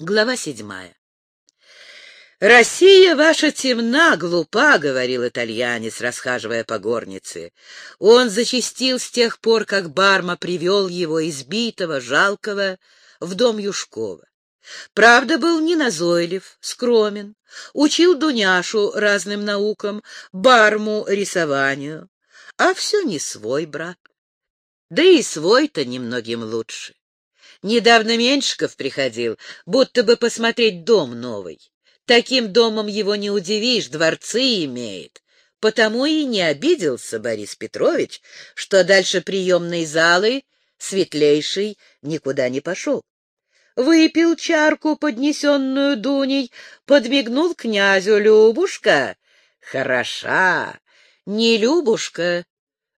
Глава седьмая. «Россия ваша темна, глупа», — говорил итальянец, расхаживая по горнице. Он зачастил с тех пор, как Барма привел его, избитого, жалкого, в дом Юшкова. Правда, был не назойлив, скромен, учил Дуняшу разным наукам, Барму рисованию, а все не свой брат. Да и свой-то немногим лучше. Недавно Меньшиков приходил, будто бы посмотреть дом новый. Таким домом его не удивишь, дворцы имеет. Потому и не обиделся Борис Петрович, что дальше приемной залы светлейший никуда не пошел. Выпил чарку, поднесенную Дуней, подмигнул князю Любушка. Хороша, не Любушка,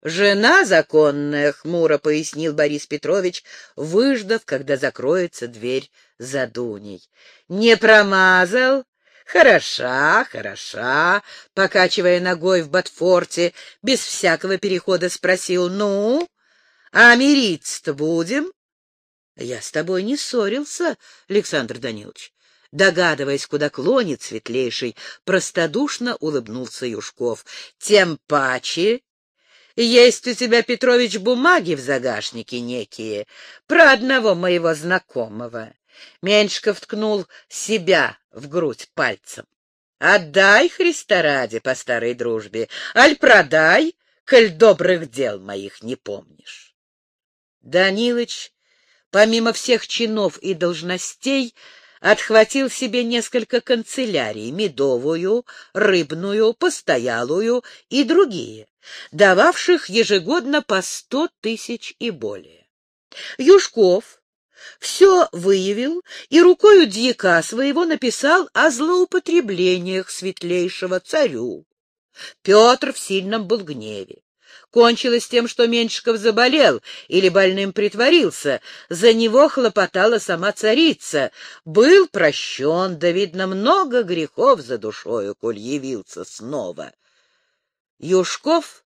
«Жена законная», — хмуро пояснил Борис Петрович, выждав, когда закроется дверь за Дуней. «Не промазал?» «Хороша, хороша», — покачивая ногой в ботфорте, без всякого перехода спросил, «Ну, а мириться-то будем?» «Я с тобой не ссорился, Александр Данилович». Догадываясь, куда клонит светлейший, простодушно улыбнулся Юшков. «Тем паче есть у тебя, Петрович, бумаги в загашнике некие про одного моего знакомого. Меньшиков ткнул себя в грудь пальцем. Отдай, Христа ради, по старой дружбе, аль продай, коль добрых дел моих не помнишь. Данилыч, помимо всех чинов и должностей, отхватил себе несколько канцелярий — медовую, рыбную, постоялую и другие, дававших ежегодно по сто тысяч и более. Юшков все выявил и рукою дьяка своего написал о злоупотреблениях светлейшего царю. Петр в сильном был гневе. Кончилось тем, что Меньшиков заболел или больным притворился. За него хлопотала сама царица. Был прощен, да, видно, много грехов за душою, коль явился снова. Юшков,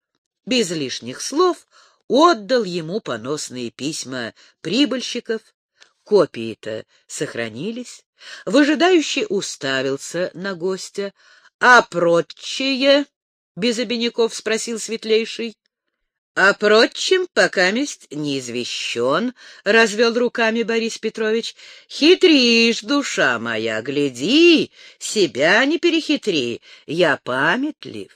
без лишних слов, отдал ему поносные письма прибыльщиков. Копии-то сохранились. Выжидающий уставился на гостя. — А прочие? — без обиняков спросил светлейший. — А прочим пока месть не извещен, — развел руками Борис Петрович. — Хитришь, душа моя, гляди, себя не перехитри, я памятлив.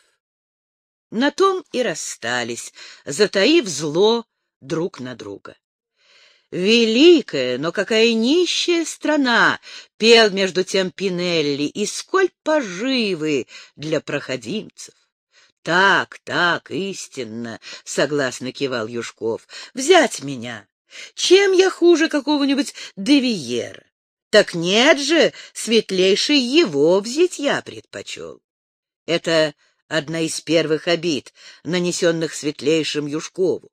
На том и расстались, затаив зло друг на друга. Великая, но какая нищая страна, пел между тем Пинелли, и сколь поживы для проходимцев. Так, так, истинно, согласно кивал Юшков. Взять меня. Чем я хуже какого-нибудь Девиера? Так нет же, светлейший его взять я предпочел. Это одна из первых обид, нанесенных светлейшим Юшкову.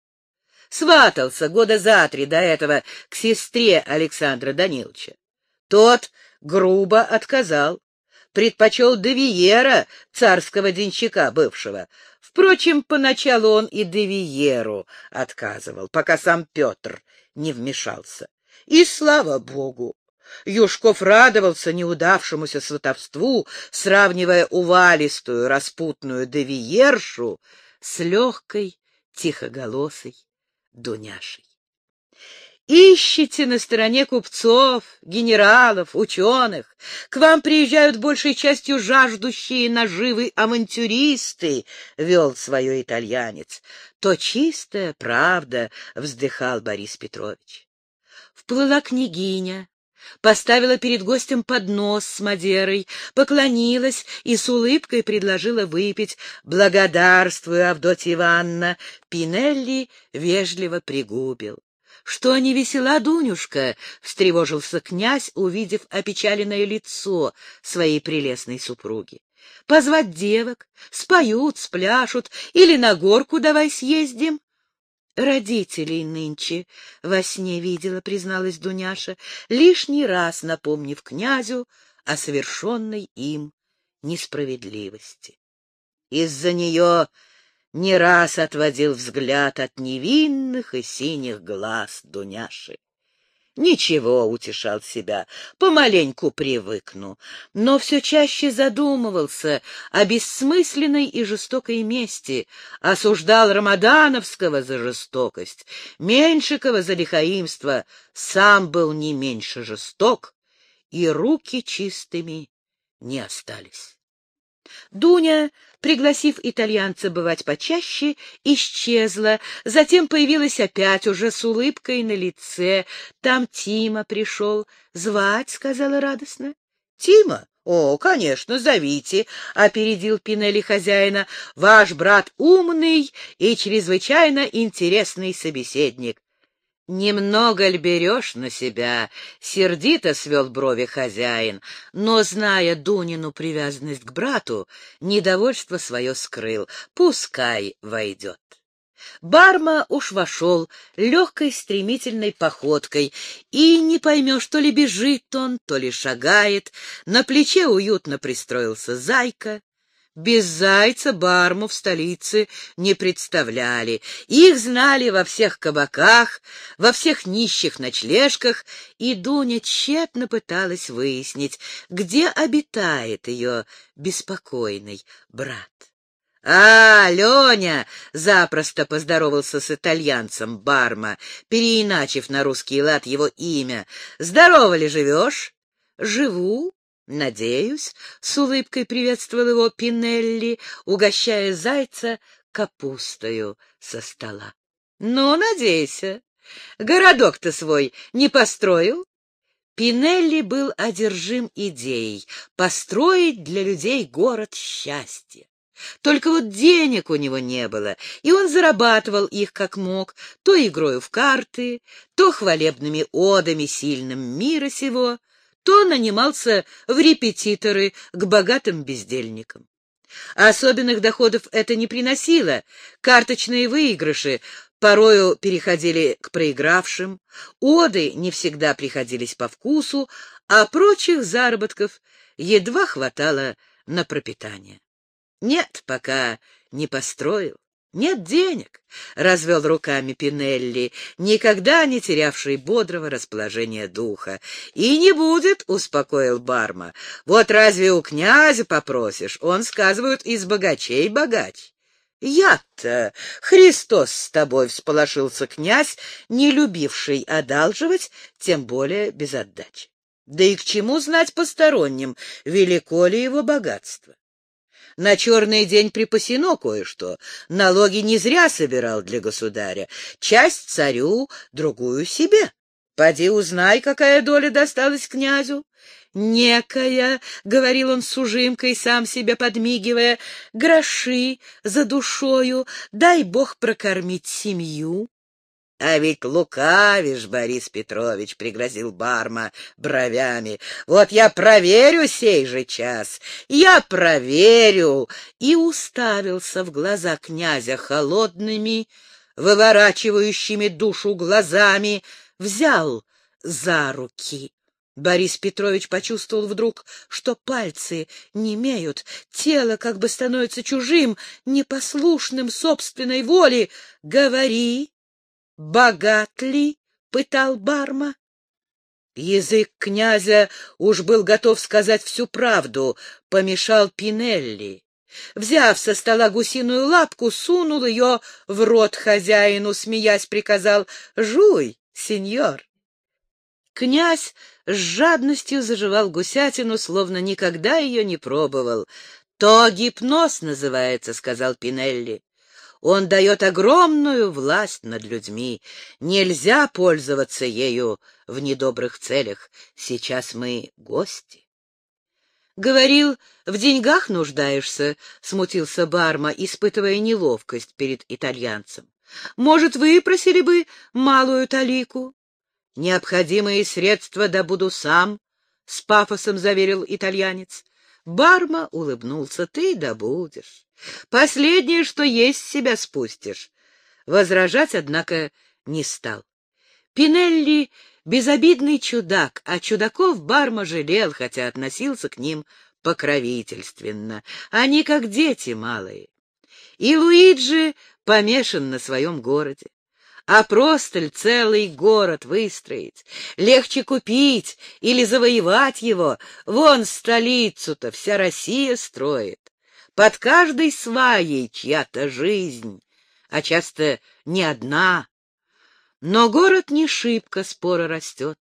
Сватался года за три до этого к сестре Александра Даниловича. Тот грубо отказал, предпочел Девиера, царского денщика бывшего. Впрочем, поначалу он и Девиеру отказывал, пока сам Петр не вмешался. И слава богу! Юшков радовался неудавшемуся сватовству, сравнивая увалистую, распутную девиершу с легкой, тихоголосой Дуняшей. Ищите на стороне купцов, генералов, ученых. К вам приезжают большей частью жаждущие наживы авантюристы, — вел свое итальянец. То чистая правда, — вздыхал Борис Петрович. Вплыла княгиня, поставила перед гостем поднос с Мадерой, поклонилась и с улыбкой предложила выпить. «Благодарствую, Авдотья Ивановна!» Пинелли вежливо пригубил. «Что не весела, Дунюшка?» — встревожился князь, увидев опечаленное лицо своей прелестной супруги. «Позвать девок, споют, спляшут, или на горку давай съездим?» Родителей нынче во сне видела, призналась Дуняша, лишний раз напомнив князю о совершенной им несправедливости. Из-за нее не раз отводил взгляд от невинных и синих глаз Дуняши. Ничего, утешал себя, помаленьку привыкну, но все чаще задумывался о бессмысленной и жестокой мести, осуждал Рамадановского за жестокость, Меньшикова за лихаимство, сам был не меньше жесток, и руки чистыми не остались. Дуня, пригласив итальянца бывать почаще, исчезла, затем появилась опять уже с улыбкой на лице. Там Тима пришел. «Звать?» — сказала радостно. «Тима? О, конечно, зовите», — опередил Пинелли хозяина. «Ваш брат умный и чрезвычайно интересный собеседник. «Немного ли берешь на себя?» — сердито свел брови хозяин, но, зная Дунину привязанность к брату, недовольство свое скрыл. «Пускай войдет». Барма уж вошел легкой стремительной походкой, и не поймешь, то ли бежит он, то ли шагает. На плече уютно пристроился зайка. Без зайца барму в столице не представляли. Их знали во всех кабаках, во всех нищих ночлежках, и Дуня тщетно пыталась выяснить, где обитает ее беспокойный брат. «А, Леня!» — запросто поздоровался с итальянцем Барма, переиначив на русский лад его имя. «Здорово ли живешь?» «Живу», «Надеюсь», — с улыбкой приветствовал его Пинелли, угощая зайца капустою со стола. «Ну, надейся. Городок-то свой не построил?» Пинелли был одержим идеей построить для людей город счастья. Только вот денег у него не было, и он зарабатывал их как мог, то игрою в карты, то хвалебными одами сильным мира сего — то нанимался в репетиторы к богатым бездельникам. Особенных доходов это не приносило, карточные выигрыши порою переходили к проигравшим, оды не всегда приходились по вкусу, а прочих заработков едва хватало на пропитание. Нет, пока не построил. Нет денег, — развел руками Пинелли, никогда не терявший бодрого расположения духа. И не будет, — успокоил Барма. Вот разве у князя попросишь? Он, сказывают, из богачей богач. Я-то, Христос с тобой, — всполошился князь, не любивший одалживать, тем более без отдачи. Да и к чему знать посторонним, велико ли его богатство? На черный день припасено кое-что. Налоги не зря собирал для государя. Часть царю, другую себе. Поди узнай, какая доля досталась князю. «Некая», — говорил он с ужимкой, сам себе подмигивая, — «гроши за душою, дай бог прокормить семью». — А ведь лукавишь, Борис Петрович, — пригрозил Барма бровями. — Вот я проверю сей же час, я проверю! И уставился в глаза князя холодными, выворачивающими душу глазами, взял за руки. Борис Петрович почувствовал вдруг, что пальцы немеют, тело как бы становится чужим, непослушным собственной воле. «Говори!» Богат ли? — пытал Барма. Язык князя уж был готов сказать всю правду, помешал Пинелли. Взяв со стола гусиную лапку, сунул ее в рот хозяину, смеясь, приказал «Жуй, сеньор!» Князь с жадностью заживал гусятину, словно никогда ее не пробовал. «То гипноз называется», — сказал Пинелли. Он дает огромную власть над людьми. Нельзя пользоваться ею в недобрых целях. Сейчас мы гости. Говорил, в деньгах нуждаешься, — смутился Барма, испытывая неловкость перед итальянцем. Может, вы просили бы малую талику? Необходимые средства добуду сам, — с пафосом заверил итальянец. Барма улыбнулся. Ты добудешь. Последнее, что есть, себя спустишь. Возражать, однако, не стал. Пинелли — безобидный чудак, а чудаков Барма жалел, хотя относился к ним покровительственно. Они как дети малые. И Луиджи помешан на своем городе. а просто ль целый город выстроить? Легче купить или завоевать его. Вон столицу-то вся Россия строит. Под каждой сваей чья-то жизнь, а часто не одна. Но город не шибко споро растет.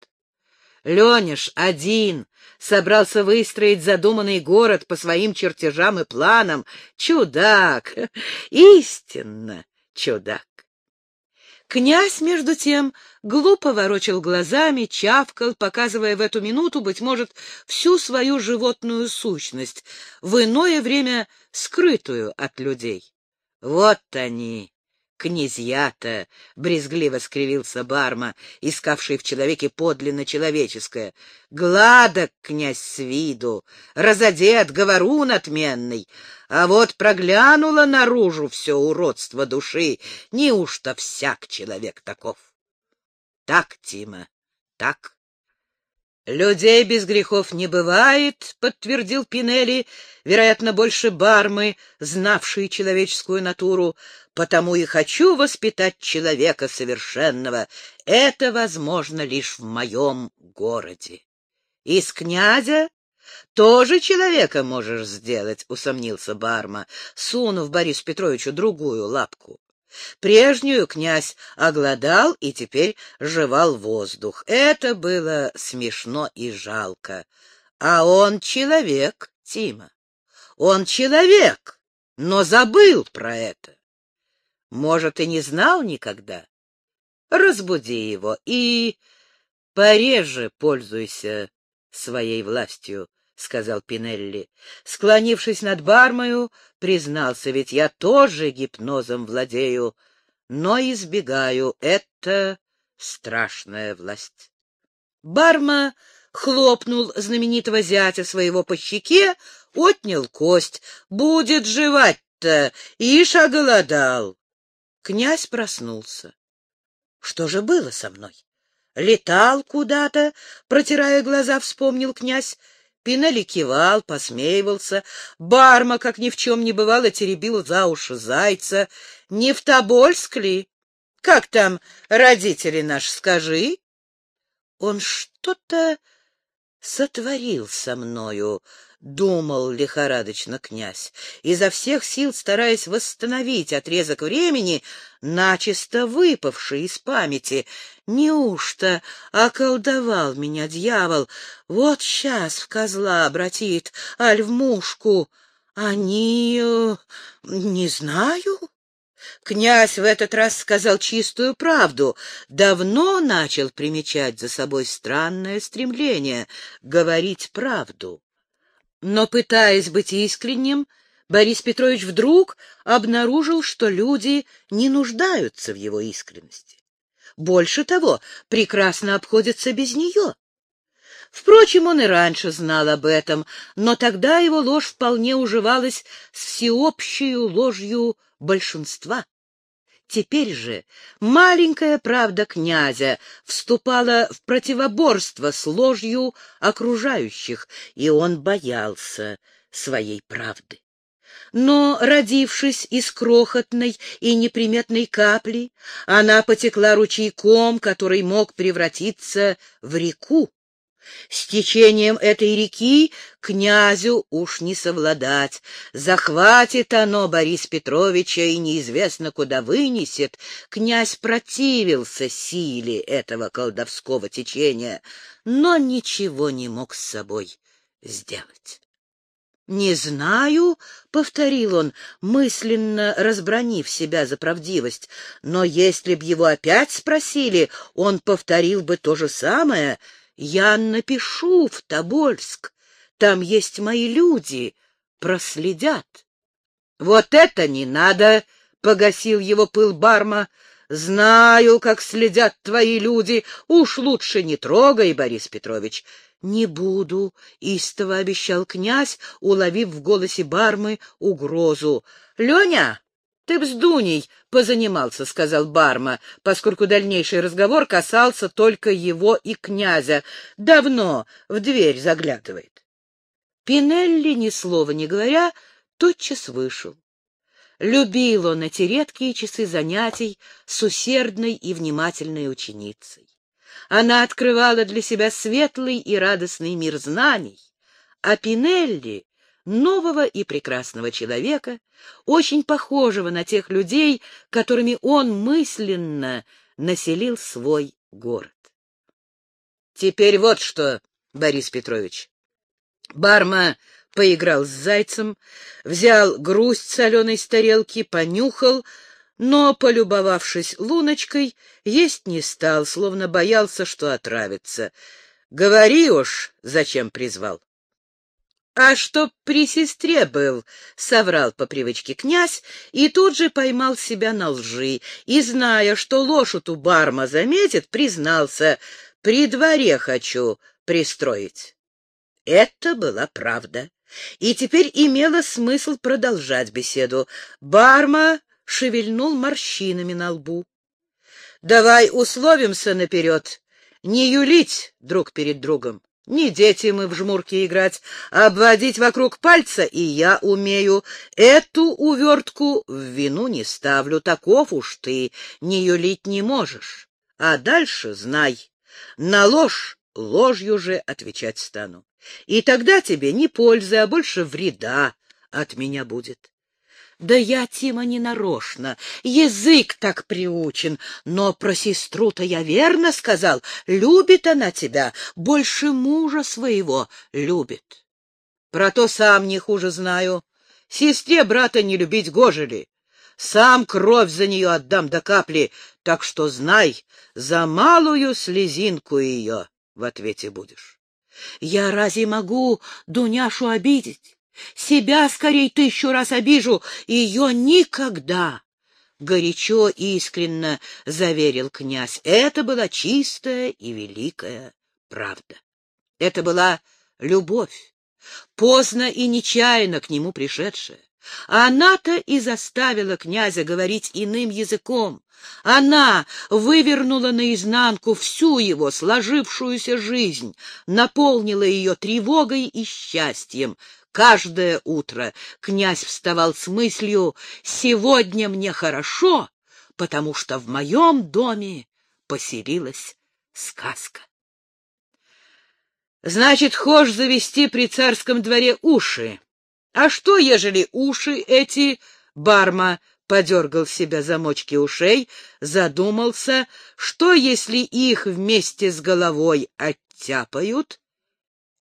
Лениш один собрался выстроить задуманный город по своим чертежам и планам. Чудак! Истинно чудак! Князь, между тем, глупо ворочал глазами, чавкал, показывая в эту минуту, быть может, всю свою животную сущность, в иное время скрытую от людей. Вот они, князья-то! — брезгливо скривился Барма, искавший в человеке подлинно человеческое. — Гладок князь с виду, разодет, говорун отменный, а вот проглянуло наружу все уродство души. Неужто всяк человек таков? — Так, Тима, так. «Людей без грехов не бывает», — подтвердил Пинелли, вероятно, больше бармы, знавший человеческую натуру, «потому и хочу воспитать человека совершенного. Это возможно лишь в моем городе». «Из князя тоже человека можешь сделать», — усомнился Барма, сунув Борису Петровичу другую лапку. Прежнюю князь оглодал и теперь жевал воздух. Это было смешно и жалко. А он человек, Тима. Он человек, но забыл про это. Может, и не знал никогда. Разбуди его и пореже пользуйся своей властью. — сказал Пинелли. Склонившись над бармою, признался, ведь я тоже гипнозом владею, но избегаю. Это страшная власть. Барма хлопнул знаменитого зятя своего по щеке, отнял кость. Будет жевать-то, ишь оголодал. Князь проснулся. Что же было со мной? Летал куда-то, протирая глаза, вспомнил князь. Пинелли кивал, посмеивался. Барма, как ни в чем не бывало, теребил за уши зайца. Не в Тобольск ли? Как там родители наши, скажи? Он что-то сотворил со мною, думал лихорадочно князь, изо всех сил стараясь восстановить отрезок времени, начисто выпавший из памяти. Неужто околдовал меня дьявол? Вот сейчас в козла обратит, аль в мушку. Они... Э, не знаю. Князь в этот раз сказал чистую правду. Давно начал примечать за собой странное стремление говорить правду. Но, пытаясь быть искренним, Борис Петрович вдруг обнаружил, что люди не нуждаются в его искренности. Больше того, прекрасно обходятся без нее. Впрочем, он и раньше знал об этом, но тогда его ложь вполне уживалась с всеобщей ложью большинства. Теперь же маленькая правда князя вступала в противоборство с ложью окружающих, и он боялся своей правды. Но, родившись из крохотной и неприметной капли, она потекла ручейком, который мог превратиться в реку. С течением этой реки князю уж не совладать. Захватит оно Борис Петровича и неизвестно куда вынесет. Князь противился силе этого колдовского течения, но ничего не мог с собой сделать. «Не знаю», — повторил он, мысленно разбронив себя за правдивость, «но если б его опять спросили, он повторил бы то же самое — я напишу в Тобольск. Там есть мои люди, проследят. Вот это не надо, — погасил его пыл Барма. Знаю, как следят твои люди. Уж лучше не трогай, Борис Петрович. Не буду, — истово обещал князь, уловив в голосе Бармы угрозу. — Леня, ты б с Дуней позанимался, — сказал Барма, поскольку дальнейший разговор касался только его и князя. Давно в дверь заглядывает. Пинелли, ни слова не говоря, тотчас вышел. Любил он эти редкие часы занятий с усердной и внимательной ученицей. Она открывала для себя светлый и радостный мир знаний, а Пинелли — нового и прекрасного человека, очень похожего на тех людей, которыми он мысленно населил свой город. Теперь вот что, Борис Петрович. Барма поиграл с зайцем, взял грусть соленой с тарелки, понюхал, но, полюбовавшись луночкой, есть не стал, словно боялся, что отравится. Говори уж, зачем призвал. — А чтоб при сестре был, — соврал по привычке князь, и тут же поймал себя на лжи, и, зная, что ложь у барма заметит, признался, — при дворе хочу пристроить. Это была правда. И теперь имело смысл продолжать беседу. Барма шевельнул морщинами на лбу. — Давай условимся наперед. Не юлить друг перед другом. Не дети мы в жмурки играть, а обводить вокруг пальца, и я умею. Эту увертку в вину не ставлю, таков уж ты, не юлить не можешь. А дальше знай, на ложь ложью же отвечать стану. И тогда тебе не пользы, а больше вреда от меня будет. Да я, Тима, не нарочно, язык так приучен, но про сестру-то я верно сказал, любит она тебя, больше мужа своего любит. Про то сам не хуже знаю. Сестре брата не любить гожели. Сам кровь за нее отдам до капли, так что знай, за малую слезинку ее в ответе будешь. Я разве могу Дуняшу обидеть? Себя скорей тысячу раз обижу, ее никогда. Горячо и искренно заверил князь. Это была чистая и великая правда. Это была любовь, поздно и нечаянно к нему пришедшая. Она-то и заставила князя говорить иным языком. Она вывернула наизнанку всю его сложившуюся жизнь, наполнила ее тревогой и счастьем. Каждое утро князь вставал с мыслью «Сегодня мне хорошо, потому что в моем доме поселилась сказка». «Значит, хошь завести при царском дворе уши», а что, ежели уши эти... Барма подергал себя замочки ушей, задумался, что, если их вместе с головой оттяпают?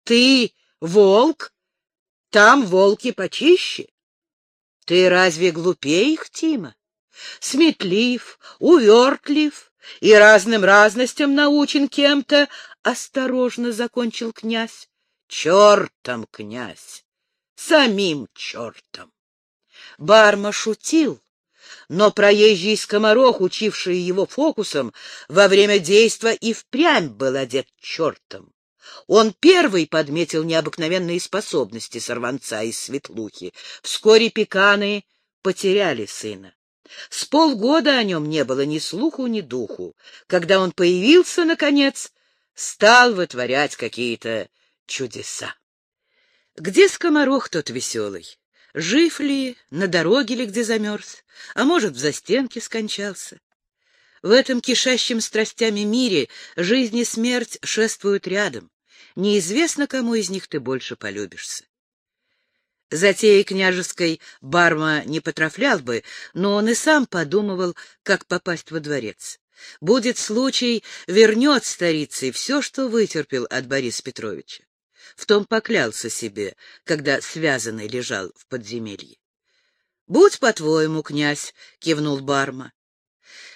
Ты волк? Там волки почище. Ты разве глупее их, Тима? Сметлив, увертлив и разным разностям научен кем-то, — осторожно закончил князь. Чертом, князь! самим чертом. Барма шутил, но проезжий скоморох, учивший его фокусом, во время действа и впрямь был одет чертом. Он первый подметил необыкновенные способности сорванца из Светлухи. Вскоре пеканы потеряли сына. С полгода о нем не было ни слуху, ни духу. Когда он появился, наконец, стал вытворять какие-то чудеса. Где скоморох тот веселый? Жив ли, на дороге ли, где замерз? А может, в застенке скончался? В этом кишащем страстями мире жизнь и смерть шествуют рядом. Неизвестно, кому из них ты больше полюбишься. Затеей княжеской Барма не потрафлял бы, но он и сам подумывал, как попасть во дворец. Будет случай, вернет старицей все, что вытерпел от Бориса Петровича. В том поклялся себе, когда связанный лежал в подземелье. — Будь по-твоему, князь, — кивнул Барма. —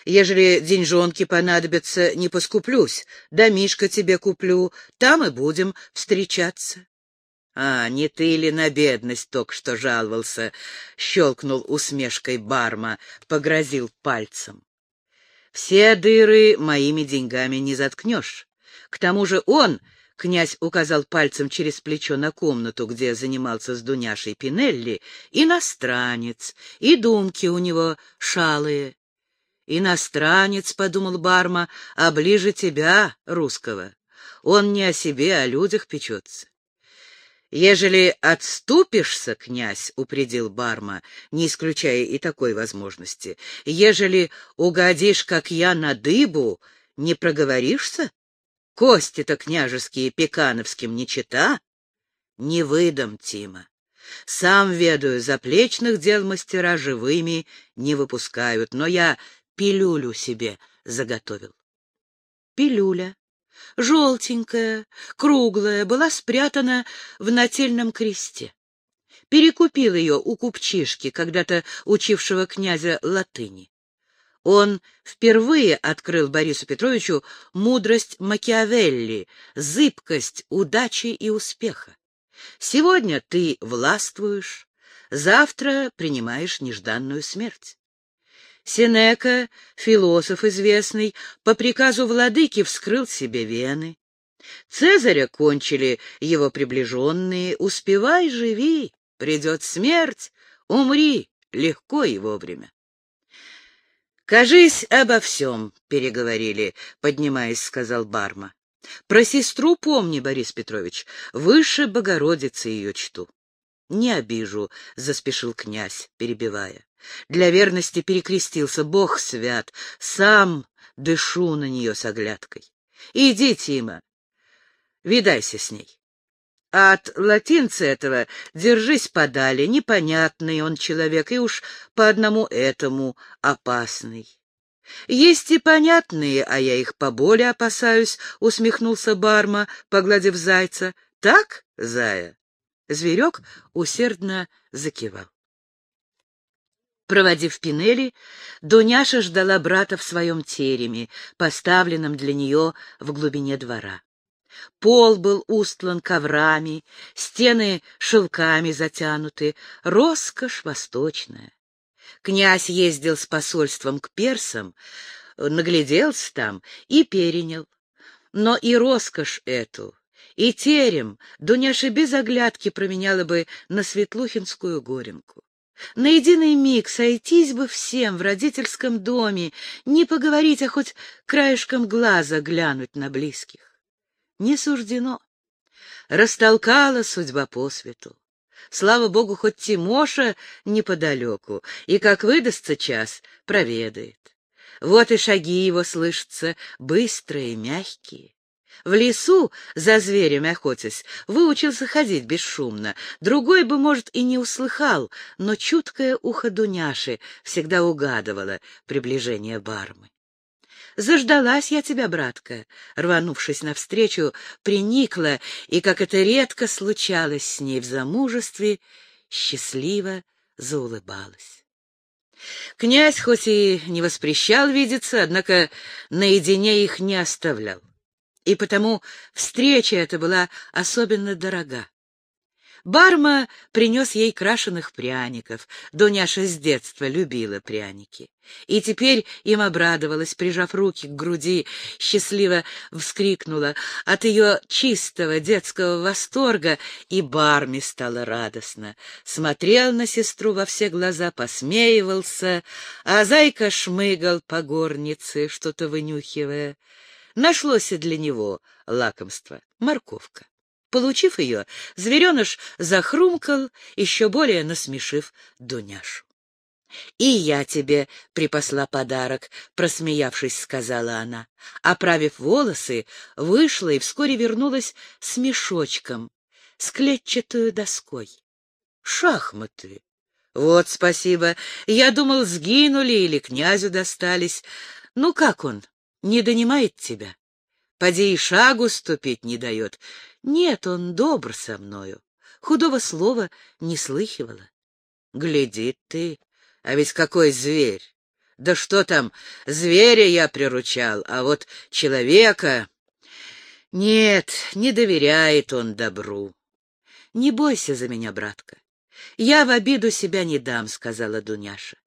Ежели деньжонки понадобятся, не поскуплюсь, домишко тебе куплю, там и будем встречаться. — А, не ты ли на бедность только что жаловался? — щелкнул усмешкой Барма, погрозил пальцем. — Все дыры моими деньгами не заткнешь. К тому же он Князь указал пальцем через плечо на комнату, где занимался с Дуняшей Пинелли. Иностранец, и думки у него шалые. Иностранец, — подумал Барма, — а ближе тебя, русского. Он не о себе, а о людях печется. «Ежели отступишься, князь, — упредил Барма, не исключая и такой возможности, — ежели угодишь, как я, на дыбу, не проговоришься? Кости-то княжеские пекановским не чита? Не выдам, Тима. Сам ведаю, заплечных дел мастера живыми не выпускают, но я пилюлю себе заготовил. Пилюля желтенькая, круглая, была спрятана в нательном кресте. Перекупил ее у купчишки, когда-то учившего князя латыни. Он впервые открыл Борису Петровичу мудрость Макиавелли, зыбкость удачи и успеха. Сегодня ты властвуешь, завтра принимаешь нежданную смерть. Сенека, философ известный, по приказу владыки вскрыл себе вены. Цезаря кончили его приближенные. Успевай, живи, придет смерть, умри легко и вовремя. «Кажись, обо всем переговорили», — поднимаясь, сказал Барма. «Про сестру помни, Борис Петрович, выше Богородицы ее чту». «Не обижу», — заспешил князь, перебивая. Для верности перекрестился. Бог свят, сам дышу на нее с оглядкой. Иди, Тима, видайся с ней. от латинца этого держись подали, непонятный он человек, и уж по одному этому опасный. Есть и понятные, а я их поболее опасаюсь, — усмехнулся Барма, погладив зайца. Так, зая? Зверек усердно закивал. Проводив Пинели, Дуняша ждала брата в своем тереме, поставленном для нее в глубине двора. Пол был устлан коврами, стены шелками затянуты, роскошь восточная. Князь ездил с посольством к персам, нагляделся там и перенял. Но и роскошь эту, и терем Дуняша без оглядки променяла бы на Светлухинскую горенку. На единый миг сойтись бы всем в родительском доме, не поговорить, а хоть краешком глаза глянуть на близких. Не суждено. Растолкала судьба по свету. Слава богу, хоть Тимоша неподалеку, и, как выдастся час, проведает. Вот и шаги его слышатся, быстрые, мягкие. В лесу, за зверем охотясь, выучился ходить бесшумно. Другой бы, может, и не услыхал, но чуткое ухо Дуняши всегда угадывало приближение бармы. «Заждалась я тебя, братка!» Рванувшись навстречу, приникла, и, как это редко случалось с ней в замужестве, счастливо заулыбалась. Князь хоть и не воспрещал видеться, однако наедине их не оставлял и потому встреча эта была особенно дорога. Барма принес ей крашеных пряников. Дуняша с детства любила пряники. И теперь им обрадовалась, прижав руки к груди, счастливо вскрикнула. От ее чистого детского восторга и Барме стало радостно. Смотрел на сестру во все глаза, посмеивался, а зайка шмыгал по горнице, что-то вынюхивая. Нашлось и для него лакомство — морковка. Получив ее, звереныш захрумкал, еще более насмешив Дуняшу. «И я тебе припасла подарок», — просмеявшись, сказала она. Оправив волосы, вышла и вскоре вернулась с мешочком, с клетчатой доской. «Шахматы!» «Вот спасибо. Я думал, сгинули или князю достались. Ну, как он? Не донимает тебя. Поди и шагу ступить не дает. Нет, он добр со мною. Худого слова не слыхивала. Глядит ты, а ведь какой зверь! Да что там, зверя я приручал, а вот человека... Нет, не доверяет он добру. Не бойся за меня, братка. Я в обиду себя не дам, — сказала Дуняша.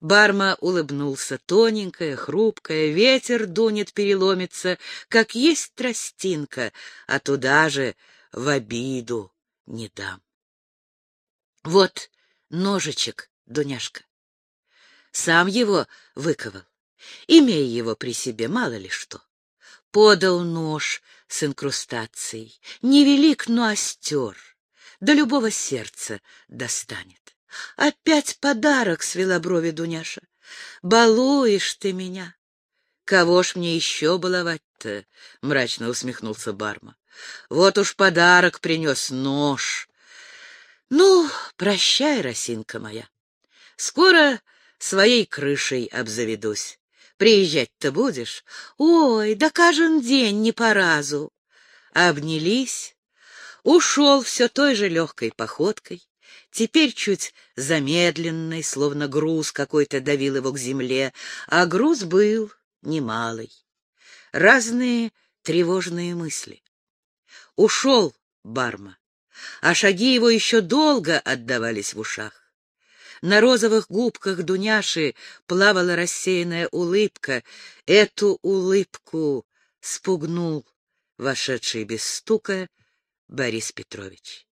Барма улыбнулся, тоненькая, хрупкая, ветер дунет, переломится, как есть тростинка, а туда же в обиду не дам. Вот ножичек, Дуняшка. Сам его выковал. Имей его при себе, мало ли что. Подал нож с инкрустацией. Невелик, но остер. до любого сердца достанет. Опять подарок, свела брови Дуняша. Балуешь ты меня. Кого ж мне еще баловать-то? Мрачно усмехнулся Барма. Вот уж подарок принес нож. Ну, прощай, росинка моя. Скоро своей крышей обзаведусь. Приезжать-то будешь? Ой, да каждый день не по разу. Обнялись, ушел все той же легкой походкой, теперь чуть замедленный, словно груз какой-то давил его к земле, а груз был немалый. Разные тревожные мысли. Ушел Барма, а шаги его еще долго отдавались в ушах. На розовых губках Дуняши плавала рассеянная улыбка. Эту улыбку спугнул вошедший без стука Борис Петрович.